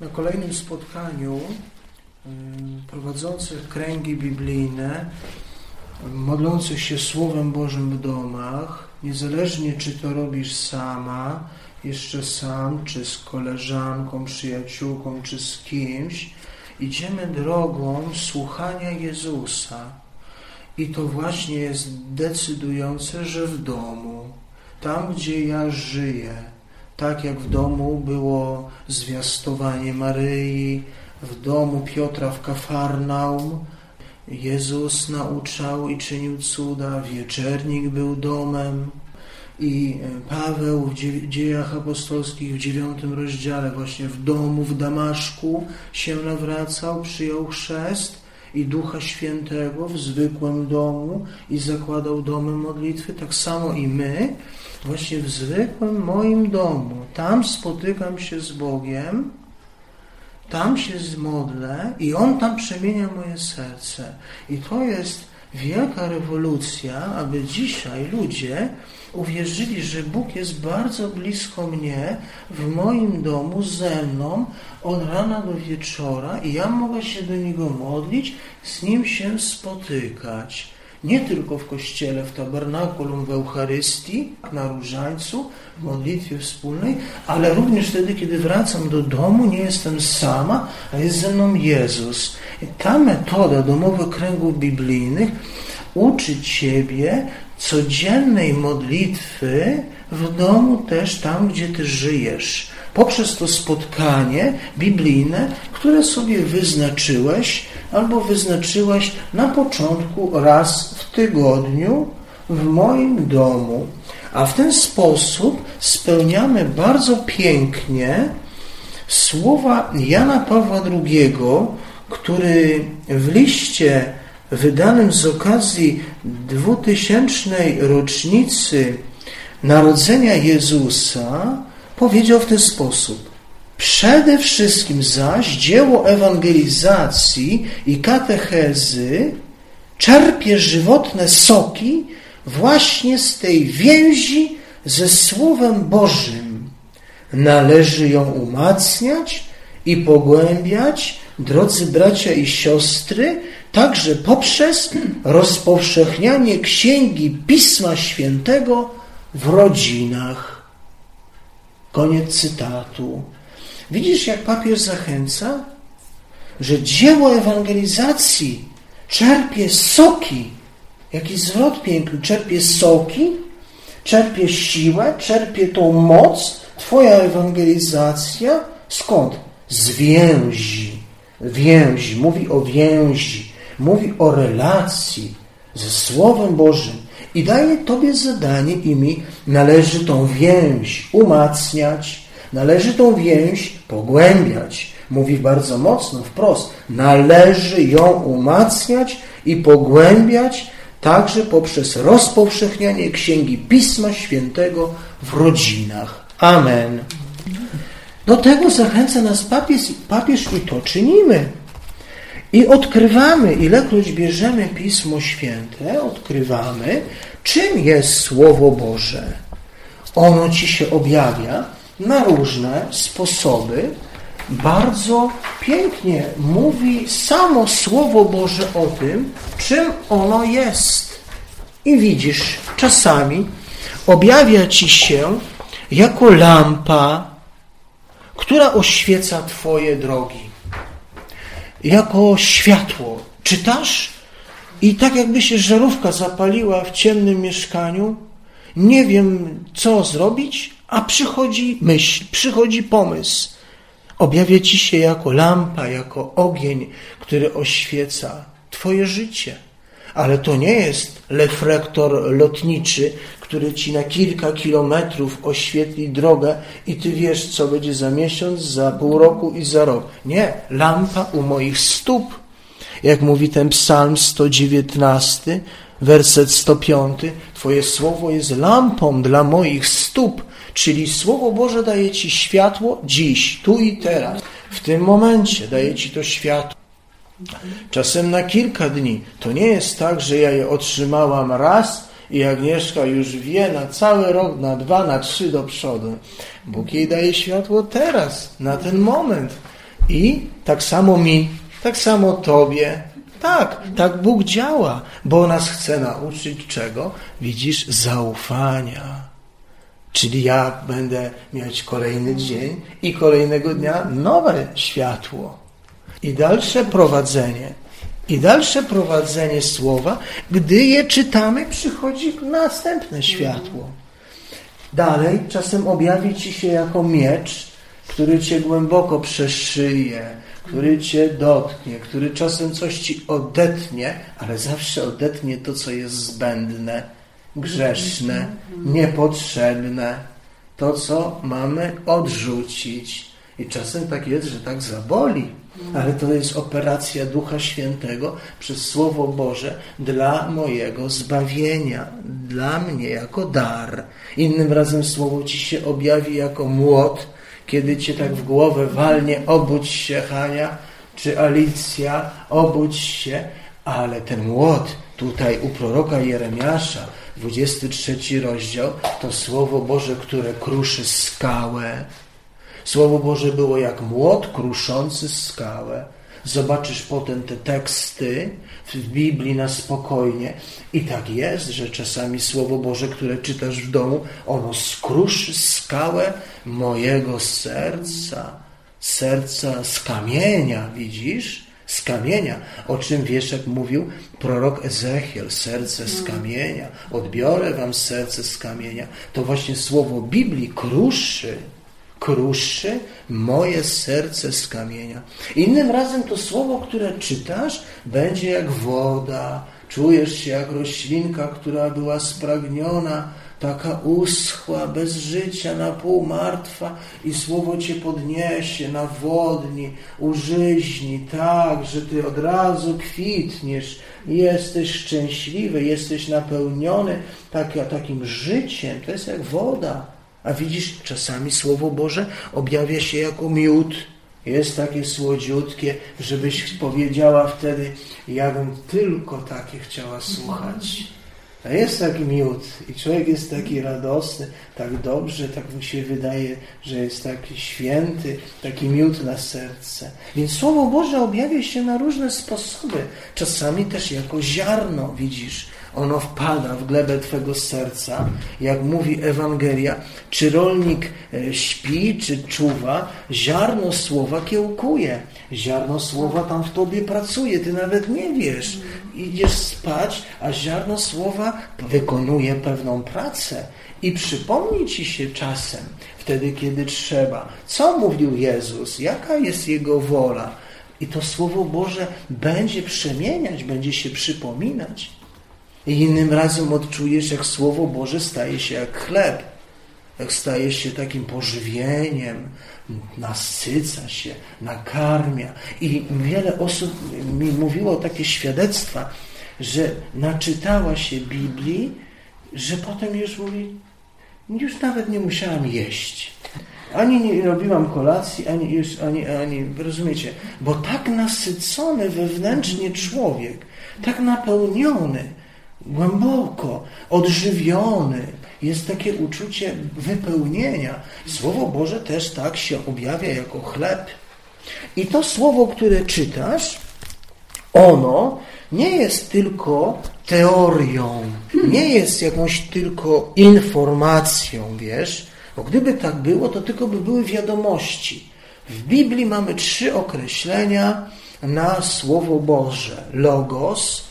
na kolejnym spotkaniu prowadzących kręgi biblijne, modlących się Słowem Bożym w domach, niezależnie czy to robisz sama, jeszcze sam, czy z koleżanką, przyjaciółką, czy z kimś, idziemy drogą słuchania Jezusa. I to właśnie jest decydujące, że w domu, tam gdzie ja żyję, tak jak w domu było zwiastowanie Maryi, w domu Piotra w Kafarnaum, Jezus nauczał i czynił cuda, wieczernik był domem. I Paweł w dziejach apostolskich w dziewiątym rozdziale właśnie w domu w Damaszku się nawracał, przyjął chrzest i Ducha Świętego w zwykłym domu i zakładał domy modlitwy, tak samo i my właśnie w zwykłym moim domu. Tam spotykam się z Bogiem, tam się zmodlę i On tam przemienia moje serce. I to jest wielka rewolucja, aby dzisiaj ludzie uwierzyli, że Bóg jest bardzo blisko mnie, w moim domu, ze mną, od rana do wieczora i ja mogę się do Niego modlić, z Nim się spotykać nie tylko w kościele, w tabernakulum, w Eucharystii, na różańcu, w modlitwie wspólnej, ale również wtedy, kiedy wracam do domu, nie jestem sama, a jest ze mną Jezus. I ta metoda domowych kręgów biblijnych uczy Ciebie codziennej modlitwy w domu też tam, gdzie Ty żyjesz. Poprzez to spotkanie biblijne, które sobie wyznaczyłeś, albo wyznaczyłaś na początku raz w tygodniu w moim domu. A w ten sposób spełniamy bardzo pięknie słowa Jana Pawła II, który w liście wydanym z okazji dwutysięcznej rocznicy narodzenia Jezusa powiedział w ten sposób. Przede wszystkim zaś dzieło ewangelizacji i katechezy czerpie żywotne soki właśnie z tej więzi ze Słowem Bożym. Należy ją umacniać i pogłębiać, drodzy bracia i siostry, także poprzez rozpowszechnianie księgi Pisma Świętego w rodzinach. Koniec cytatu. Widzisz, jak papież zachęca, że dzieło ewangelizacji czerpie soki, jaki zwrot piękny, czerpie soki, czerpie siłę, czerpie tą moc, Twoja ewangelizacja, skąd? Z więzi. Więzi, mówi o więzi, mówi o relacji ze Słowem Bożym i daje Tobie zadanie i mi należy tą więź umacniać, Należy tą więź pogłębiać. Mówi bardzo mocno, wprost. Należy ją umacniać i pogłębiać także poprzez rozpowszechnianie Księgi Pisma Świętego w rodzinach. Amen. Do tego zachęca nas papież, papież i to czynimy. I odkrywamy, ilekroć bierzemy Pismo Święte, odkrywamy, czym jest Słowo Boże. Ono ci się objawia na różne sposoby. Bardzo pięknie mówi samo Słowo Boże o tym, czym ono jest. I widzisz, czasami objawia ci się jako lampa, która oświeca Twoje drogi. Jako światło. Czytasz i tak jakby się żarówka zapaliła w ciemnym mieszkaniu, nie wiem co zrobić, a przychodzi myśl, przychodzi pomysł. Objawia ci się jako lampa, jako ogień, który oświeca Twoje życie. Ale to nie jest reflektor lotniczy, który ci na kilka kilometrów oświetli drogę i ty wiesz, co będzie za miesiąc, za pół roku i za rok. Nie, lampa u moich stóp. Jak mówi ten psalm 119, werset 105, Twoje słowo jest lampą dla moich stóp Czyli Słowo Boże daje Ci światło dziś, tu i teraz. W tym momencie daje Ci to światło. Czasem na kilka dni. To nie jest tak, że ja je otrzymałam raz i Agnieszka już wie na cały rok, na dwa, na trzy do przodu. Bóg jej daje światło teraz, na ten moment. I tak samo mi, tak samo Tobie. Tak, tak Bóg działa, bo nas chce nauczyć czego? Widzisz, zaufania. Czyli ja będę mieć kolejny dzień i kolejnego dnia nowe światło. I dalsze prowadzenie. I dalsze prowadzenie słowa, gdy je czytamy, przychodzi następne światło. Dalej, czasem objawi ci się jako miecz, który cię głęboko przeszyje, który cię dotknie, który czasem coś ci odetnie, ale zawsze odetnie to, co jest zbędne, grzeszne, niepotrzebne, to, co mamy odrzucić. I czasem tak jest, że tak zaboli, ale to jest operacja Ducha Świętego przez Słowo Boże dla mojego zbawienia, dla mnie jako dar. Innym razem Słowo Ci się objawi jako młot, kiedy Cię tak w głowę walnie, obudź się Hania, czy Alicja, obudź się, ale ten młot tutaj u proroka Jeremiasza, 23 rozdział, to Słowo Boże, które kruszy skałę. Słowo Boże było jak młot kruszący skałę. Zobaczysz potem te teksty w Biblii na spokojnie. I tak jest, że czasami Słowo Boże, które czytasz w domu, ono skruszy skałę mojego serca. Serca z kamienia, widzisz? z kamienia, o czym Wieszek mówił prorok Ezechiel, serce z kamienia, odbiorę wam serce z kamienia. To właśnie słowo Biblii kruszy, kruszy moje serce z kamienia. Innym razem to słowo, które czytasz, będzie jak woda. Czujesz się jak roślinka, która była spragniona, taka uschła, bez życia, na pół martwa i słowo Cię podniesie, nawodni, użyźni, tak, że Ty od razu kwitniesz, jesteś szczęśliwy, jesteś napełniony tak, takim życiem. To jest jak woda. A widzisz, czasami Słowo Boże objawia się jako miód. Jest takie słodziutkie, żebyś powiedziała wtedy, ja bym tylko takie chciała słuchać. A jest taki miód i człowiek jest taki radosny, tak dobrze, tak mu się wydaje, że jest taki święty, taki miód na serce. Więc Słowo Boże objawia się na różne sposoby. Czasami też jako ziarno, widzisz, ono wpada w glebę Twego serca, jak mówi Ewangelia, czy rolnik e, śpi, czy czuwa, ziarno słowa kiełkuje, ziarno słowa tam w Tobie pracuje, Ty nawet nie wiesz. Idziesz spać, a ziarno słowa wykonuje pewną pracę. I przypomni Ci się czasem, wtedy kiedy trzeba, co mówił Jezus, jaka jest Jego wola, i to Słowo Boże będzie przemieniać, będzie się przypominać. I innym razem odczujesz, jak Słowo Boże staje się jak chleb, jak staje się takim pożywieniem, nasyca się, nakarmia. I wiele osób mi mówiło takie świadectwa, że naczytała się Biblii, że potem już mówi, już nawet nie musiałam jeść. Ani nie robiłam kolacji, ani już, ani, ani, rozumiecie, bo tak nasycony wewnętrznie człowiek, tak napełniony, głęboko, odżywiony. Jest takie uczucie wypełnienia. Słowo Boże też tak się objawia jako chleb. I to słowo, które czytasz, ono nie jest tylko teorią, nie jest jakąś tylko informacją, wiesz, bo gdyby tak było, to tylko by były wiadomości. W Biblii mamy trzy określenia na Słowo Boże. Logos,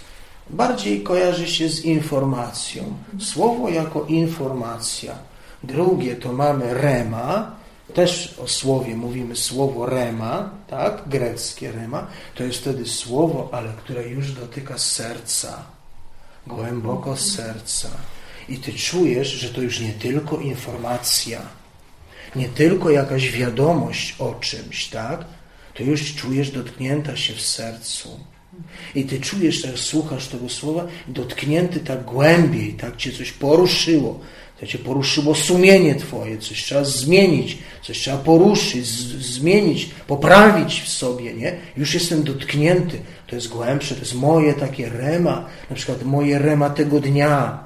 bardziej kojarzy się z informacją. Słowo jako informacja. Drugie to mamy rema, też o słowie mówimy słowo rema, tak, greckie rema, to jest wtedy słowo, ale które już dotyka serca, głęboko serca. I ty czujesz, że to już nie tylko informacja, nie tylko jakaś wiadomość o czymś, tak? To już czujesz dotknięta się w sercu. I ty czujesz, jak słuchasz tego słowa, dotknięty tak głębiej, tak cię coś poruszyło. To cię poruszyło sumienie twoje, coś trzeba zmienić, coś trzeba poruszyć, zmienić, poprawić w sobie, nie? Już jestem dotknięty. To jest głębsze, to jest moje takie rema, na przykład moje rema tego dnia,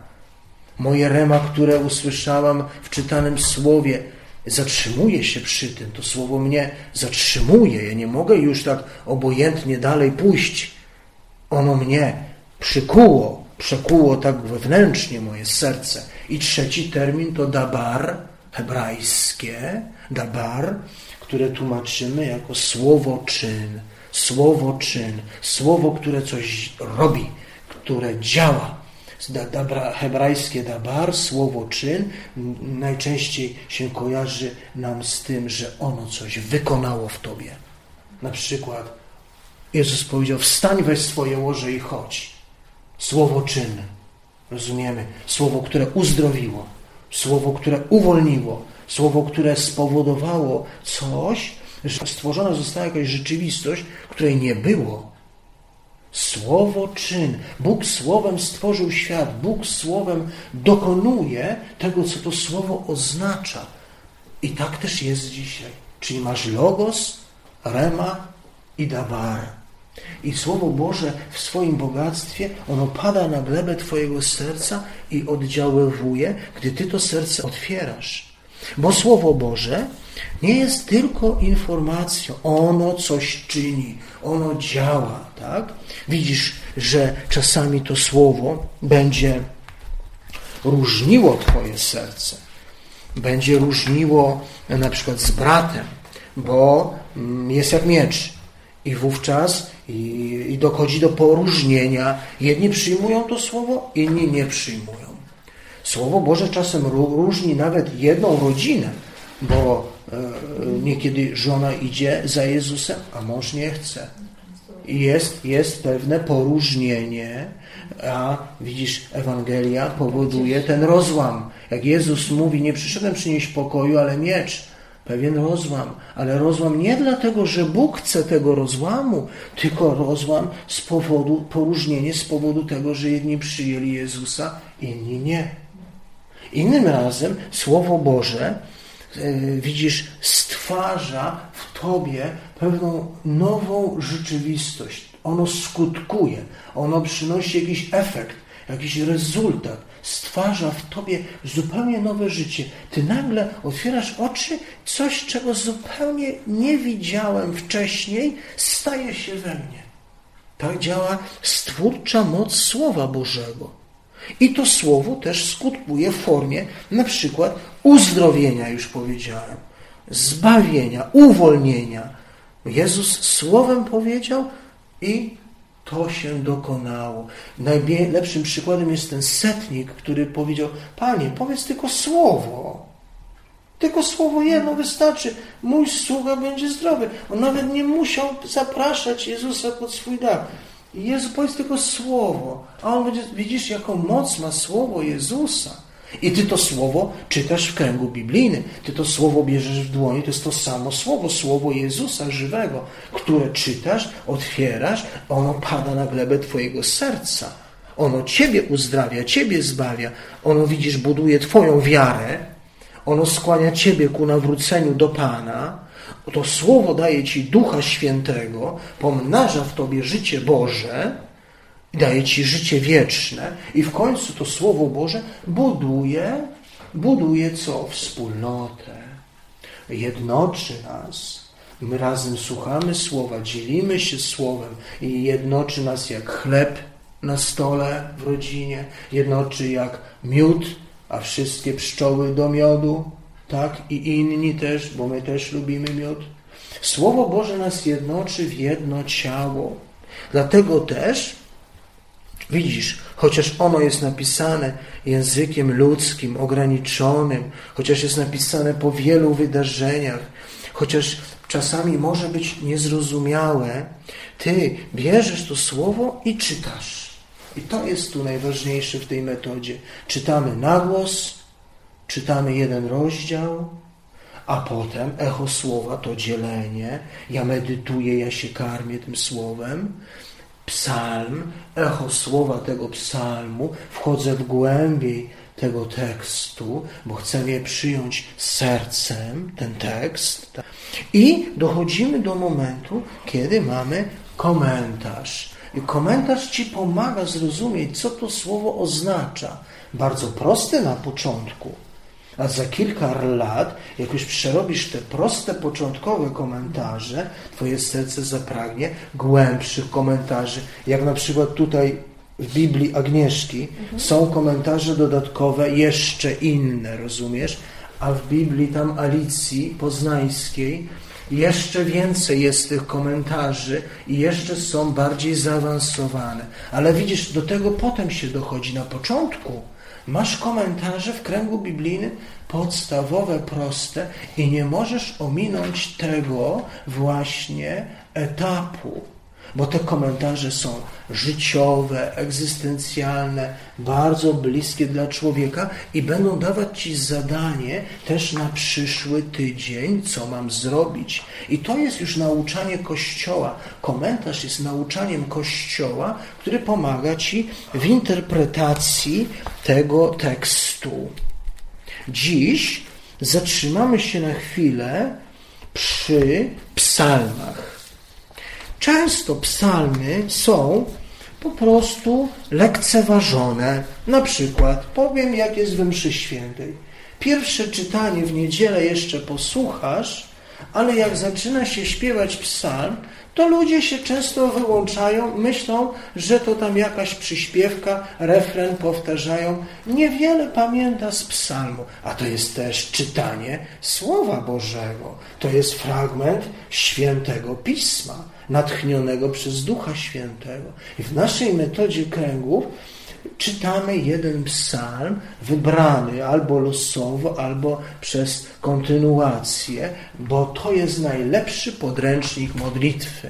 moje rema, które usłyszałam w czytanym słowie, zatrzymuję się przy tym, to słowo mnie zatrzymuje. Ja nie mogę już tak obojętnie dalej pójść. Ono mnie przykuło, przekuło tak wewnętrznie moje serce. I trzeci termin to dabar, hebrajskie, dabar, które tłumaczymy jako słowo czyn. Słowo czyn, słowo, które coś robi, które działa. Dabra, hebrajskie dabar, słowo czyn, najczęściej się kojarzy nam z tym, że ono coś wykonało w tobie. Na przykład Jezus powiedział, wstań, weź swoje łoże i chodź. Słowo czyn. Rozumiemy? Słowo, które uzdrowiło. Słowo, które uwolniło. Słowo, które spowodowało coś, że stworzona została jakaś rzeczywistość, której nie było. Słowo czyn. Bóg słowem stworzył świat. Bóg słowem dokonuje tego, co to słowo oznacza. I tak też jest dzisiaj. Czyli masz logos, rema i dabar. I Słowo Boże w swoim bogactwie, ono pada na glebę Twojego serca i oddziaływuje, gdy Ty to serce otwierasz. Bo Słowo Boże nie jest tylko informacją, ono coś czyni, ono działa, tak? Widzisz, że czasami to Słowo będzie różniło Twoje serce, będzie różniło na przykład z bratem, bo mm, jest jak miecz i wówczas i, i dochodzi do poróżnienia. Jedni przyjmują to słowo, inni nie przyjmują. Słowo Boże czasem różni nawet jedną rodzinę, bo e, niekiedy żona idzie za Jezusem, a mąż nie chce. Jest, jest pewne poróżnienie, a widzisz, Ewangelia powoduje ten rozłam. Jak Jezus mówi, nie przyszedłem przynieść pokoju, ale miecz pewien rozłam, ale rozłam nie dlatego, że Bóg chce tego rozłamu, tylko rozłam z powodu, poróżnienie z powodu tego, że jedni przyjęli Jezusa, inni nie. Innym razem Słowo Boże, yy, widzisz, stwarza w Tobie pewną nową rzeczywistość. Ono skutkuje, ono przynosi jakiś efekt, jakiś rezultat stwarza w tobie zupełnie nowe życie. Ty nagle otwierasz oczy, coś, czego zupełnie nie widziałem wcześniej, staje się we mnie. Tak działa stwórcza moc Słowa Bożego. I to słowo też skutkuje w formie na przykład uzdrowienia, już powiedziałem, zbawienia, uwolnienia. Jezus słowem powiedział i to się dokonało. Najlepszym przykładem jest ten setnik, który powiedział: Panie, powiedz tylko słowo. Tylko słowo jedno wystarczy. Mój sługa będzie zdrowy. On nawet nie musiał zapraszać Jezusa pod swój dach. Jezu, powiedz tylko słowo. A on będzie, widzisz, jaką moc ma słowo Jezusa. I ty to słowo czytasz w kręgu biblijnym. Ty to słowo bierzesz w dłoni, to jest to samo słowo, słowo Jezusa żywego, które czytasz, otwierasz, ono pada na glebę twojego serca. Ono ciebie uzdrawia, ciebie zbawia. Ono, widzisz, buduje twoją wiarę. Ono skłania ciebie ku nawróceniu do Pana. To słowo daje ci Ducha Świętego, pomnaża w tobie życie Boże daje ci życie wieczne i w końcu to Słowo Boże buduje, buduje co? Wspólnotę. Jednoczy nas. My razem słuchamy Słowa, dzielimy się Słowem i jednoczy nas jak chleb na stole w rodzinie, jednoczy jak miód, a wszystkie pszczoły do miodu, tak? I inni też, bo my też lubimy miód. Słowo Boże nas jednoczy w jedno ciało. Dlatego też Widzisz, chociaż ono jest napisane językiem ludzkim, ograniczonym, chociaż jest napisane po wielu wydarzeniach, chociaż czasami może być niezrozumiałe, ty bierzesz to słowo i czytasz. I to jest tu najważniejsze w tej metodzie. Czytamy na głos, czytamy jeden rozdział, a potem echo słowa to dzielenie. Ja medytuję, ja się karmię tym słowem psalm, echo słowa tego psalmu, wchodzę w głębiej tego tekstu, bo chcę je przyjąć sercem, ten tekst. I dochodzimy do momentu, kiedy mamy komentarz. I komentarz ci pomaga zrozumieć, co to słowo oznacza. Bardzo prosty na początku, A za kilka lat, jak już przerobisz te proste, początkowe komentarze, Twoje serce zapragnie głębszych komentarzy. Jak na przykład tutaj w Biblii Agnieszki mhm. są komentarze dodatkowe, jeszcze inne, rozumiesz? A w Biblii tam Alicji Poznańskiej jeszcze więcej jest tych komentarzy i jeszcze są bardziej zaawansowane. Ale widzisz, do tego potem się dochodzi na początku. Masz komentarze w kręgu biblijnym? Podstawowe, proste i nie możesz ominąć tego właśnie etapu bo te komentarze są życiowe, egzystencjalne, bardzo bliskie dla człowieka i będą dawać Ci zadanie też na przyszły tydzień, co mam zrobić. I to jest już nauczanie Kościoła. Komentarz jest nauczaniem Kościoła, który pomaga Ci w interpretacji tego tekstu. Dziś zatrzymamy się na chwilę przy psalmach. Często psalmy są po prostu lekceważone. Na przykład, powiem jak jest w mszy świętej. Pierwsze czytanie w niedzielę jeszcze posłuchasz, ale jak zaczyna się śpiewać psalm, to ludzie się często wyłączają, myślą, że to tam jakaś przyśpiewka, refren powtarzają. Niewiele pamięta z psalmu, a to jest też czytanie Słowa Bożego. To jest fragment świętego Pisma, natchnionego przez Ducha Świętego. I w naszej metodzie kręgów czytamy jeden psalm wybrany albo losowo, albo przez kontynuację, bo to jest najlepszy podręcznik modlitwy.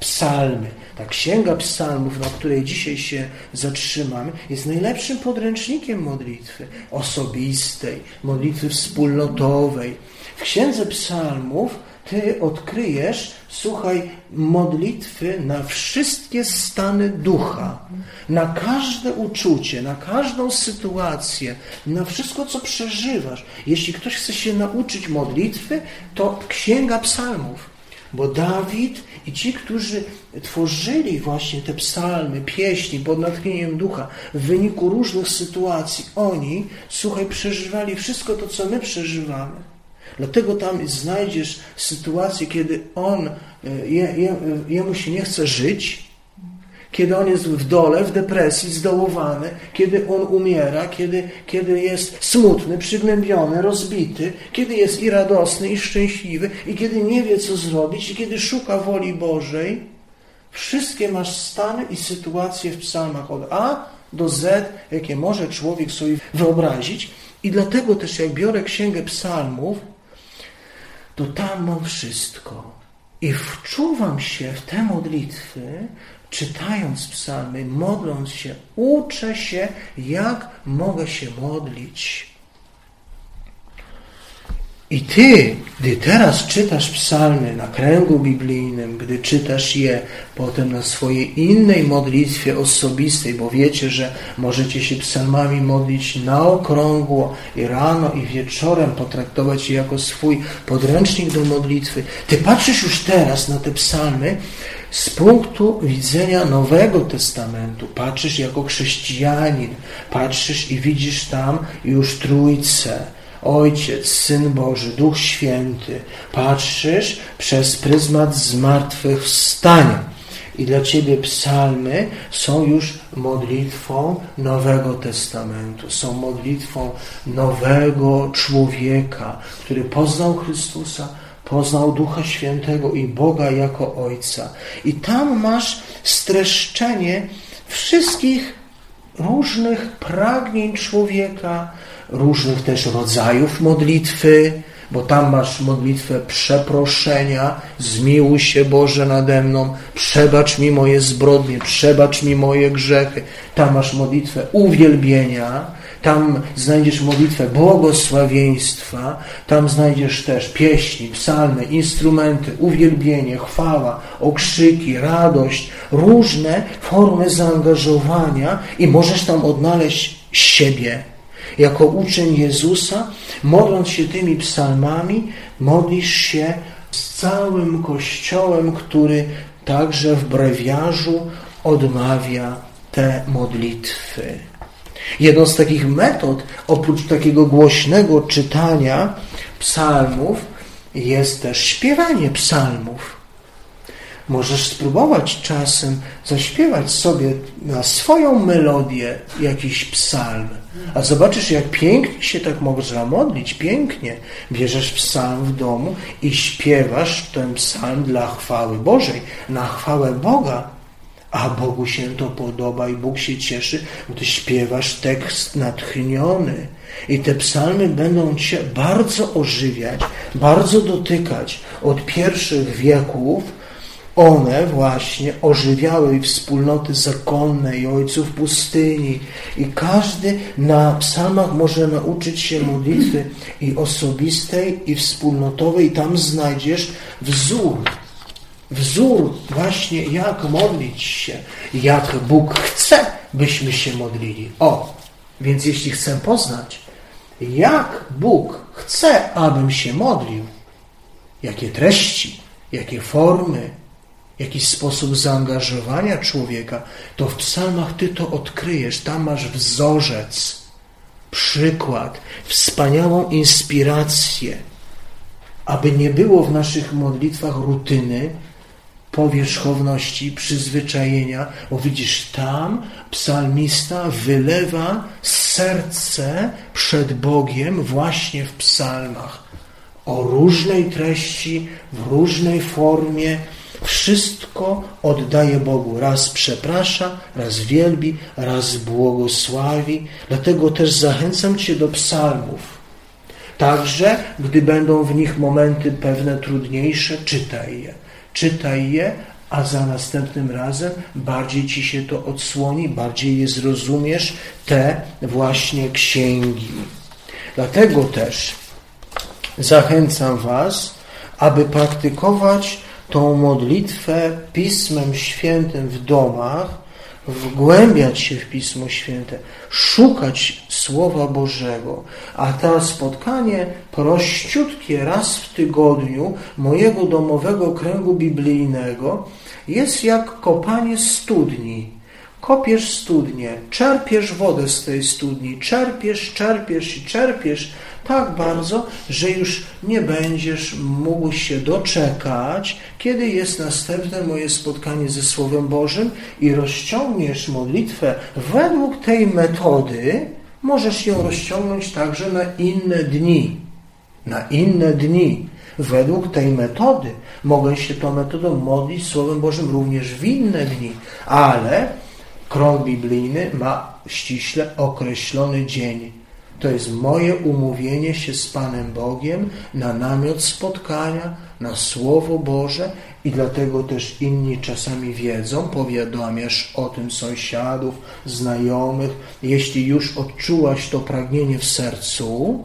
Psalmy, ta księga psalmów, na której dzisiaj się zatrzymamy, jest najlepszym podręcznikiem modlitwy osobistej, modlitwy wspólnotowej. W księdze psalmów ty odkryjesz, słuchaj, modlitwy na wszystkie stany ducha, na każde uczucie, na każdą sytuację, na wszystko, co przeżywasz. Jeśli ktoś chce się nauczyć modlitwy, to Księga Psalmów. Bo Dawid i ci, którzy tworzyli właśnie te psalmy, pieśni pod natchnieniem ducha w wyniku różnych sytuacji, oni, słuchaj, przeżywali wszystko to, co my przeżywamy. Dlatego tam znajdziesz sytuację, kiedy on, e, je, je, jemu się nie chce żyć, kiedy on jest w dole, w depresji, zdołowany, kiedy on umiera, kiedy, kiedy jest smutny, przygnębiony, rozbity, kiedy jest i radosny, i szczęśliwy, i kiedy nie wie, co zrobić, i kiedy szuka woli Bożej. Wszystkie masz stany i sytuacje w psalmach od A do Z, jakie może człowiek sobie wyobrazić. I dlatego też, jak biorę księgę psalmów, to tam mam wszystko. I wczuwam się w te modlitwy, czytając psalmy, modląc się, uczę się, jak mogę się modlić. I ty, gdy teraz czytasz psalmy na kręgu biblijnym, gdy czytasz je potem na swojej innej modlitwie osobistej, bo wiecie, że możecie się psalmami modlić na okrągło i rano i wieczorem potraktować je jako swój podręcznik do modlitwy. Ty patrzysz już teraz na te psalmy z punktu widzenia Nowego Testamentu. Patrzysz jako chrześcijanin, patrzysz i widzisz tam już Trójcę Ojciec, Syn Boży, Duch Święty, patrzysz przez pryzmat zmartwychwstania. I dla Ciebie psalmy są już modlitwą Nowego Testamentu, są modlitwą nowego człowieka, który poznał Chrystusa, poznał Ducha Świętego i Boga jako Ojca. I tam masz streszczenie wszystkich różnych pragnień człowieka, różnych też rodzajów modlitwy, bo tam masz modlitwę przeproszenia, zmiłuj się Boże nade mną, przebacz mi moje zbrodnie, przebacz mi moje grzechy. Tam masz modlitwę uwielbienia, tam znajdziesz modlitwę błogosławieństwa, tam znajdziesz też pieśni, psalmy, instrumenty, uwielbienie, chwała, okrzyki, radość, różne formy zaangażowania i możesz tam odnaleźć siebie, jako uczeń Jezusa, modląc się tymi psalmami, modlisz się z całym Kościołem, który także w brewiarzu odmawia te modlitwy. Jedną z takich metod, oprócz takiego głośnego czytania psalmów, jest też śpiewanie psalmów. Możesz spróbować czasem zaśpiewać sobie na swoją melodię jakiś psalm, a zobaczysz, jak pięknie się tak można modlić, pięknie. Bierzesz psalm w domu i śpiewasz ten psalm dla chwały Bożej, na chwałę Boga. A Bogu się to podoba i Bóg się cieszy, bo ty śpiewasz tekst natchniony. I te psalmy będą cię bardzo ożywiać, bardzo dotykać. Od pierwszych wieków one właśnie ożywiały wspólnoty zakonne i ojców pustyni. I każdy na psalmach może nauczyć się modlitwy i osobistej, i wspólnotowej. Tam znajdziesz wzór. Wzór właśnie jak modlić się, jak Bóg chce, byśmy się modlili. O, więc jeśli chcę poznać, jak Bóg chce, abym się modlił, jakie treści, jakie formy, jakiś sposób zaangażowania człowieka, to w psalmach ty to odkryjesz. Tam masz wzorzec, przykład, wspaniałą inspirację, aby nie było w naszych modlitwach rutyny, powierzchowności, przyzwyczajenia, bo widzisz, tam psalmista wylewa serce przed Bogiem właśnie w psalmach o różnej treści, w różnej formie, wszystko oddaje Bogu. Raz przeprasza, raz wielbi, raz błogosławi. Dlatego też zachęcam Cię do psalmów. Także, gdy będą w nich momenty pewne trudniejsze, czytaj je. Czytaj je, a za następnym razem bardziej Ci się to odsłoni, bardziej je zrozumiesz, te właśnie księgi. Dlatego też zachęcam Was, aby praktykować tą modlitwę Pismem Świętym w domach, wgłębiać się w Pismo Święte, szukać Słowa Bożego, a to spotkanie prościutkie raz w tygodniu mojego domowego kręgu biblijnego jest jak kopanie studni. Kopiesz studnię, czerpiesz wodę z tej studni, czerpiesz, czerpiesz i czerpiesz, tak bardzo, że już nie będziesz mógł się doczekać, kiedy jest następne moje spotkanie ze Słowem Bożym i rozciągniesz modlitwę według tej metody, możesz ją rozciągnąć także na inne dni. Na inne dni. Według tej metody mogę się tą metodą modlić Słowem Bożym również w inne dni, ale krąg biblijny ma ściśle określony dzień to jest moje umówienie się z Panem Bogiem na namiot spotkania, na Słowo Boże i dlatego też inni czasami wiedzą, powiadamiasz o tym sąsiadów, znajomych, jeśli już odczułaś to pragnienie w sercu,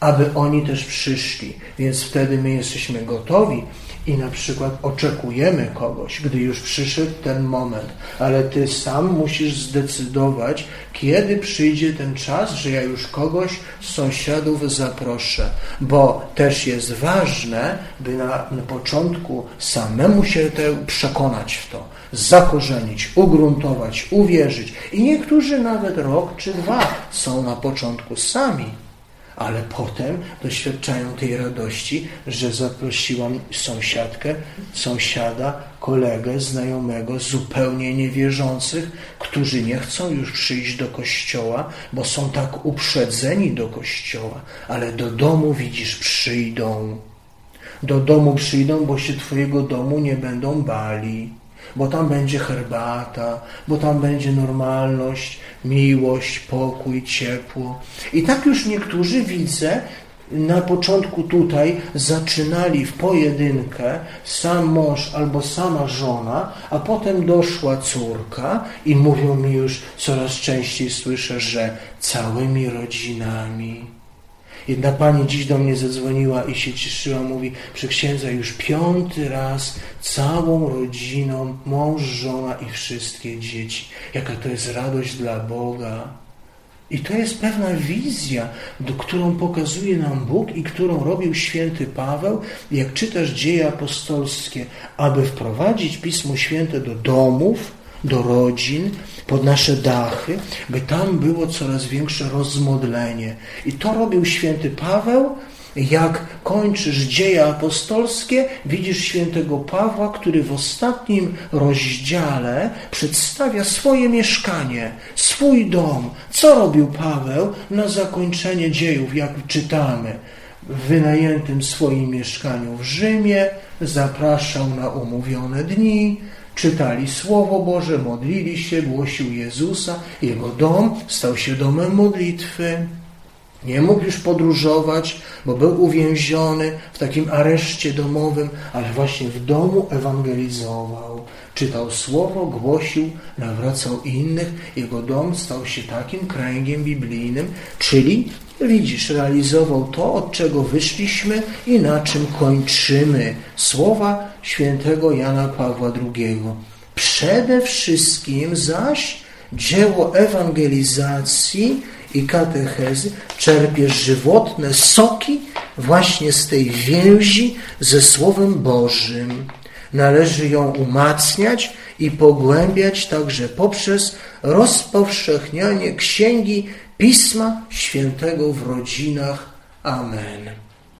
aby oni też przyszli. Więc wtedy my jesteśmy gotowi i na przykład oczekujemy kogoś, gdy już przyszedł ten moment, ale ty sam musisz zdecydować, kiedy przyjdzie ten czas, że ja już kogoś z sąsiadów zaproszę, bo też jest ważne, by na, na początku samemu się te przekonać w to, zakorzenić, ugruntować, uwierzyć. I niektórzy nawet rok czy dwa są na początku sami ale potem doświadczają tej radości, że zaprosiłam sąsiadkę, sąsiada, kolegę, znajomego, zupełnie niewierzących, którzy nie chcą już przyjść do kościoła, bo są tak uprzedzeni do kościoła, ale do domu widzisz przyjdą. Do domu przyjdą, bo się Twojego domu nie będą bali bo tam będzie herbata, bo tam będzie normalność, miłość, pokój, ciepło. I tak już niektórzy widzę, na początku tutaj zaczynali w pojedynkę sam mąż albo sama żona, a potem doszła córka i mówią mi już coraz częściej słyszę, że całymi rodzinami. Jedna pani dziś do mnie zadzwoniła i się cieszyła, mówi, przy księdza już piąty raz całą rodziną, mąż, żona i wszystkie dzieci. Jaka to jest radość dla Boga. I to jest pewna wizja, do którą pokazuje nam Bóg i którą robił święty Paweł, jak czytasz dzieje apostolskie, aby wprowadzić Pismo Święte do domów, do rodzin, pod nasze dachy, by tam było coraz większe rozmodlenie. I to robił święty Paweł, jak kończysz dzieje apostolskie, widzisz świętego Pawła, który w ostatnim rozdziale przedstawia swoje mieszkanie, swój dom. Co robił Paweł na zakończenie dziejów, jak czytamy? W wynajętym swoim mieszkaniu w Rzymie zapraszał na umówione dni, czytali Słowo Boże, modlili się, głosił Jezusa. Jego dom stał się domem modlitwy. Nie mógł już podróżować, bo był uwięziony w takim areszcie domowym, ale właśnie w domu ewangelizował. Czytał słowo, głosił, nawracał innych. Jego dom stał się takim kręgiem biblijnym, czyli widzisz, realizował to, od czego wyszliśmy i na czym kończymy. Słowa świętego Jana Pawła II. Przede wszystkim zaś dzieło ewangelizacji i katechezy czerpiesz żywotne soki właśnie z tej więzi ze Słowem Bożym. Należy ją umacniać i pogłębiać także poprzez rozpowszechnianie księgi Pisma Świętego w rodzinach. Amen.